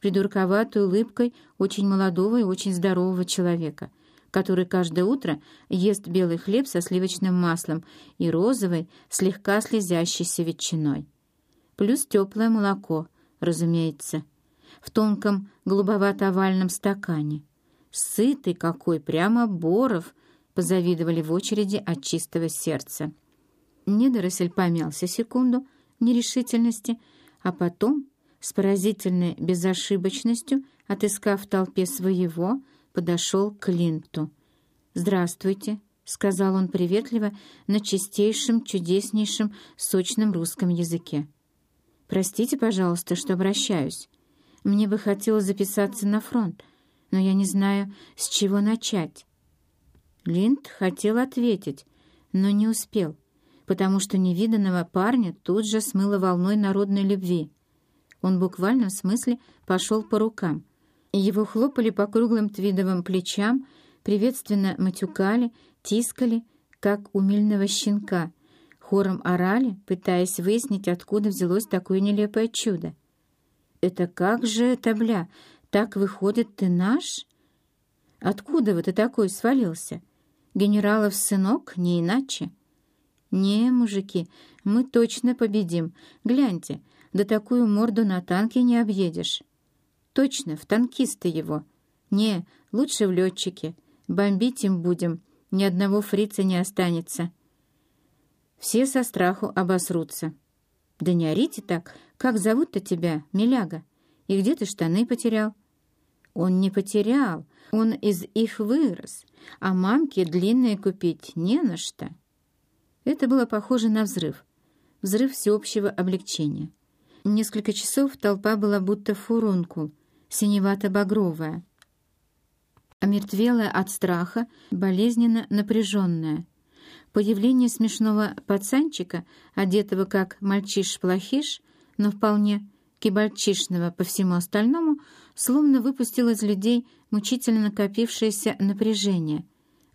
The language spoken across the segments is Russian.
придурковатой улыбкой очень молодого и очень здорового человека, который каждое утро ест белый хлеб со сливочным маслом и розовой, слегка слезящейся ветчиной. Плюс теплое молоко, разумеется, в тонком голубовато-овальном стакане. Сытый какой, прямо Боров, позавидовали в очереди от чистого сердца. Недоросль помялся секунду нерешительности, а потом с поразительной безошибочностью, отыскав в толпе своего, подошел к Линту. «Здравствуйте», — сказал он приветливо на чистейшем, чудеснейшем, сочном русском языке. «Простите, пожалуйста, что обращаюсь. Мне бы хотелось записаться на фронт, но я не знаю, с чего начать». Линд хотел ответить, но не успел, потому что невиданного парня тут же смыло волной народной любви — он буквально в смысле пошел по рукам. Его хлопали по круглым твидовым плечам, приветственно матюкали, тискали, как умильного щенка. Хором орали, пытаясь выяснить, откуда взялось такое нелепое чудо. «Это как же это, бля? Так выходит, ты наш? Откуда вот ты такой свалился? Генералов сынок, не иначе?» «Не, мужики, мы точно победим. Гляньте, да такую морду на танке не объедешь. Точно, в танкисты его. Не, лучше в летчики. Бомбить им будем, ни одного фрица не останется. Все со страху обосрутся. Да не орите так. Как зовут-то тебя, миляга? И где ты штаны потерял? Он не потерял, он из их вырос, а мамке длинные купить не на что. Это было похоже на взрыв. Взрыв всеобщего облегчения. Несколько часов толпа была будто фурункул, синевато-багровая, омертвелая от страха, болезненно напряженная. Появление смешного пацанчика, одетого как мальчиш-плохиш, но вполне кибальчишного по всему остальному, словно выпустил из людей мучительно накопившееся напряжение.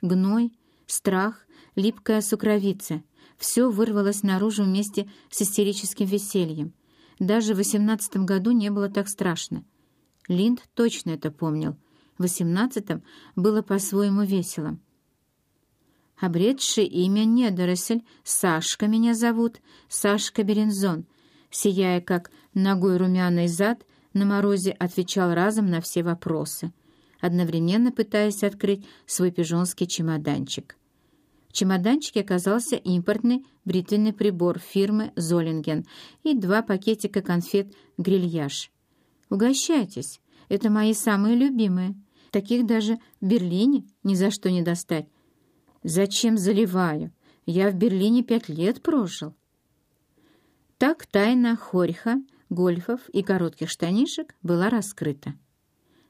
Гной, страх, липкая сукровица — все вырвалось наружу вместе с истерическим весельем — даже в восемнадцатом году не было так страшно. Линд точно это помнил. В восемнадцатом было по-своему весело. Обретший имя недоросль, Сашка меня зовут, Сашка Берензон, сияя как ногой румяный зад, на морозе отвечал разом на все вопросы, одновременно пытаясь открыть свой пижонский чемоданчик. Чемоданчике оказался импортный бритвенный прибор фирмы «Золинген» и два пакетика конфет «Грильяж». «Угощайтесь, это мои самые любимые. Таких даже в Берлине ни за что не достать». «Зачем заливаю? Я в Берлине пять лет прожил». Так тайна Хорьха, гольфов и коротких штанишек была раскрыта.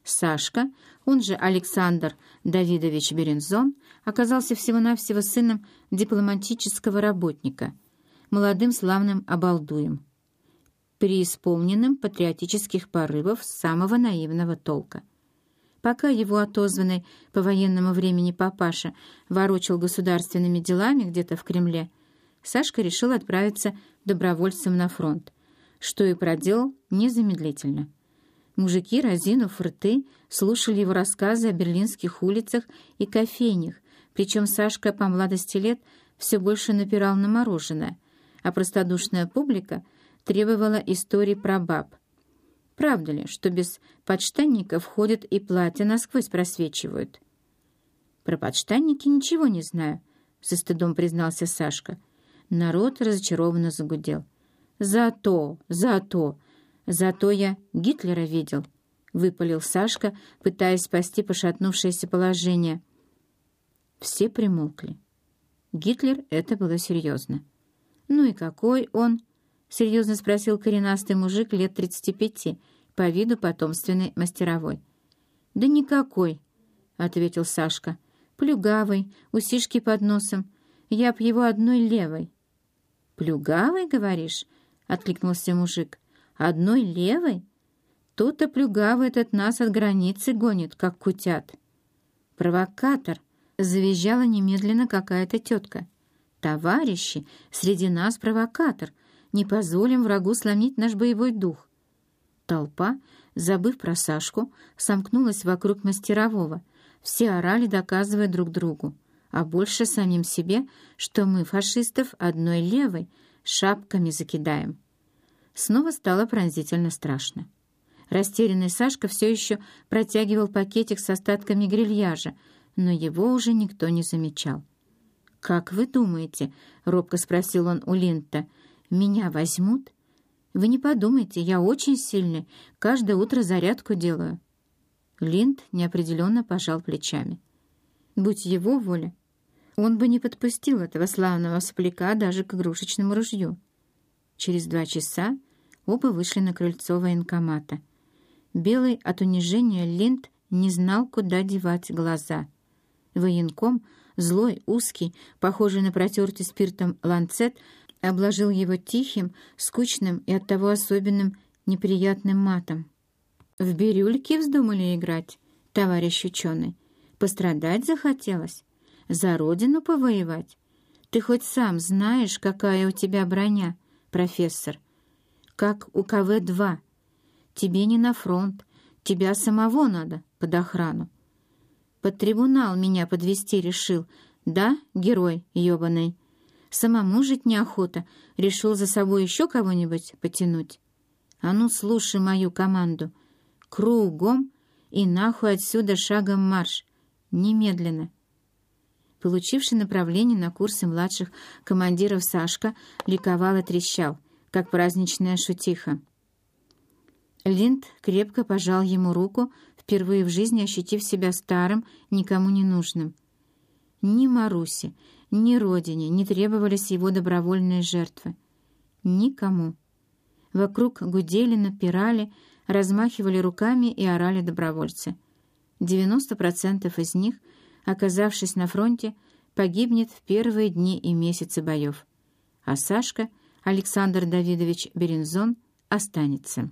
Сашка, он же Александр Давидович Берензон, оказался всего-навсего сыном дипломатического работника, молодым славным обалдуем, преисполненным патриотических порывов самого наивного толка. Пока его отозванный по военному времени папаша ворочал государственными делами где-то в Кремле, Сашка решил отправиться добровольцем на фронт, что и проделал незамедлительно. Мужики, разинув рты, слушали его рассказы о берлинских улицах и кофейнях, причем Сашка по младости лет все больше напирал на мороженое, а простодушная публика требовала истории про баб. Правда ли, что без подштанников ходят и платья насквозь просвечивают? «Про подштанники ничего не знаю», — со стыдом признался Сашка. Народ разочарованно загудел. «Зато, зато!» «Зато я Гитлера видел», — выпалил Сашка, пытаясь спасти пошатнувшееся положение. Все примолкли. Гитлер — это было серьезно. «Ну и какой он?» — серьезно спросил коренастый мужик лет тридцати пяти, по виду потомственной мастеровой. «Да никакой», — ответил Сашка. «Плюгавый, усишки под носом. Я б его одной левой». «Плюгавый, говоришь?» — откликнулся мужик. Одной левой? То-то плюгавый этот нас от границы гонит, как кутят. Провокатор! Завизжала немедленно какая-то тетка. Товарищи, среди нас провокатор. Не позволим врагу сломить наш боевой дух. Толпа, забыв про Сашку, сомкнулась вокруг мастерового. Все орали, доказывая друг другу, а больше самим себе, что мы, фашистов, одной левой, шапками закидаем. Снова стало пронзительно страшно. Растерянный Сашка все еще протягивал пакетик с остатками грильяжа, но его уже никто не замечал. «Как вы думаете?» — робко спросил он у Линта. «Меня возьмут?» «Вы не подумайте, я очень сильный, каждое утро зарядку делаю». Линд неопределенно пожал плечами. Будь его воля, он бы не подпустил этого славного сопляка даже к игрушечному ружью. Через два часа оба вышли на крыльцо военкомата. Белый от унижения Линд не знал, куда девать глаза. Военком, злой, узкий, похожий на протертый спиртом ланцет, обложил его тихим, скучным и оттого особенным неприятным матом. «В бирюльке вздумали играть, товарищ ученый? Пострадать захотелось? За родину повоевать? Ты хоть сам знаешь, какая у тебя броня, профессор? Как у КВ-2. Тебе не на фронт, тебя самого надо под охрану. Под трибунал меня подвести решил, да, герой ёбаный?» Самому жить неохота, решил за собой еще кого-нибудь потянуть. А ну, слушай мою команду. Кругом и нахуй отсюда шагом марш. Немедленно. Получивший направление на курсы младших командиров Сашка ликовал и трещал, как праздничная шутиха. Линд крепко пожал ему руку, впервые в жизни ощутив себя старым, никому не нужным. Ни Маруси, ни родине не требовались его добровольные жертвы. Никому. Вокруг гудели, напирали, размахивали руками и орали добровольцы. 90% из них, оказавшись на фронте, погибнет в первые дни и месяцы боев. А Сашка, Александр Давидович Берензон, останется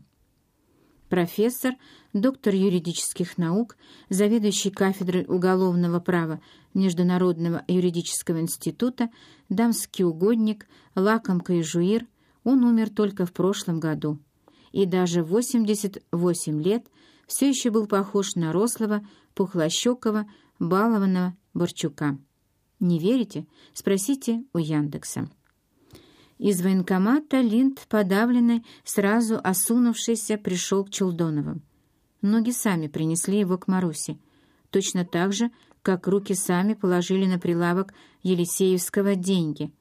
профессор, доктор юридических наук, заведующий кафедрой уголовного права Международного юридического института, дамский угодник, лакомка и жуир, он умер только в прошлом году. И даже в 88 лет все еще был похож на рослого, пухлощекого, балованного Борчука. Не верите? Спросите у Яндекса. Из военкомата Линд, подавленный, сразу осунувшийся, пришел к Челдоновым. Ноги сами принесли его к Марусе, точно так же, как руки сами положили на прилавок Елисеевского деньги.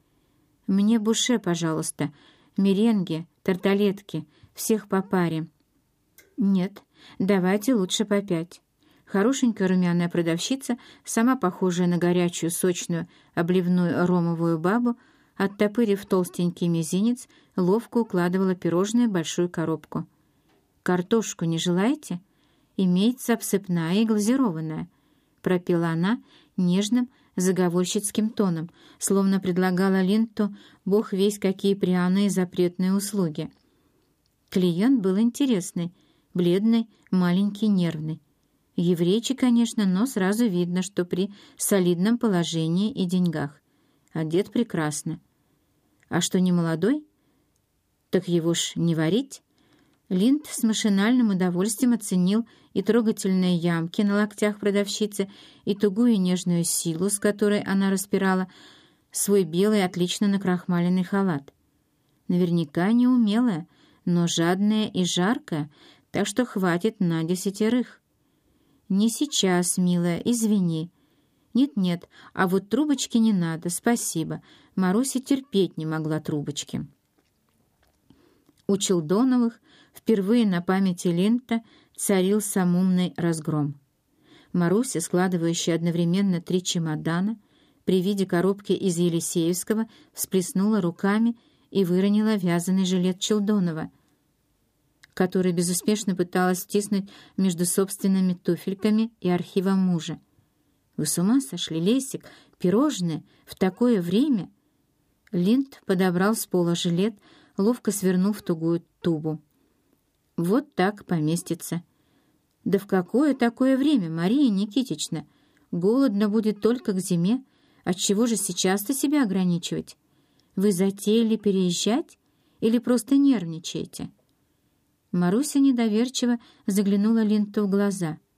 «Мне буше, пожалуйста, меренги, тарталетки, всех по паре». «Нет, давайте лучше по пять». Хорошенькая румяная продавщица, сама похожая на горячую, сочную, обливную ромовую бабу, оттопырив толстенький мизинец, ловко укладывала пирожное в большую коробку. «Картошку не желаете? Имеется обсыпная и глазированная», — пропела она нежным, заговорщицким тоном, словно предлагала Линту бог весь какие пряные запретные услуги. Клиент был интересный, бледный, маленький, нервный. Еврейчик, конечно, но сразу видно, что при солидном положении и деньгах. Одет прекрасно. А что не молодой? Так его ж не варить. Линд с машинальным удовольствием оценил и трогательные ямки на локтях продавщицы, и тугую нежную силу, с которой она распирала свой белый, отлично накрахмаленный халат. Наверняка неумелая, но жадная и жаркая, так что хватит на десятерых. «Не сейчас, милая, извини», «Нет-нет, а вот трубочки не надо, спасибо. Маруся терпеть не могла трубочки». У Челдоновых впервые на памяти лента царил самумный разгром. Маруся, складывающая одновременно три чемодана, при виде коробки из Елисеевского всплеснула руками и выронила вязаный жилет Челдонова, который безуспешно пыталась стиснуть между собственными туфельками и архивом мужа. Вы с ума сошли, Лесик? Пирожное? В такое время?» Линд подобрал с пола жилет, ловко свернув тугую тубу. «Вот так поместится». «Да в какое такое время, Мария Никитична? Голодно будет только к зиме. Отчего же сейчас-то себя ограничивать? Вы затеяли переезжать или просто нервничаете?» Маруся недоверчиво заглянула Линту в глаза —